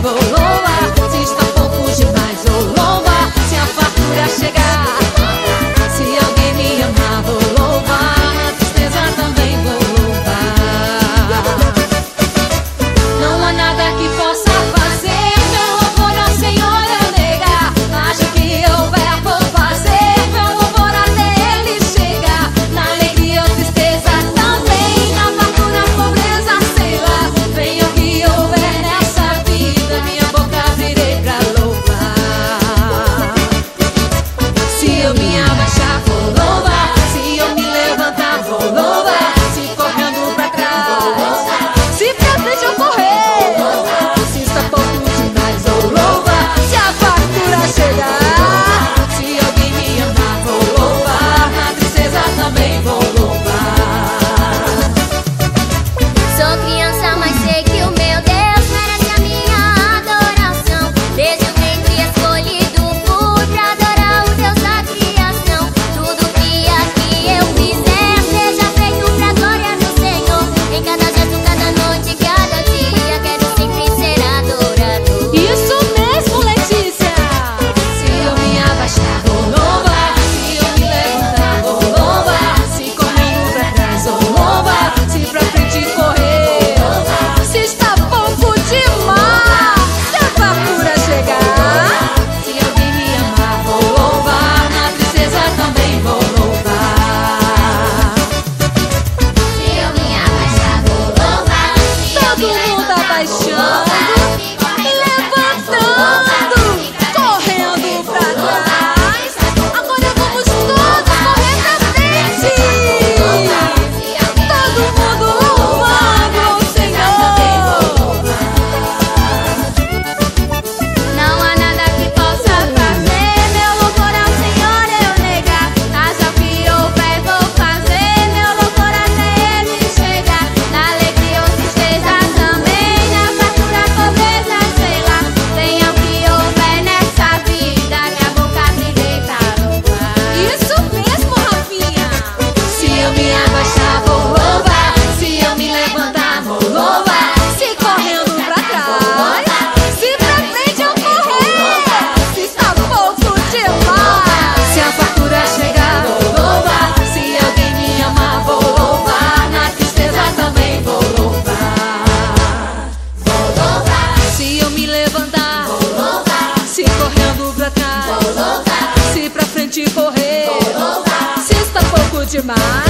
devil de correr. está pouco demais.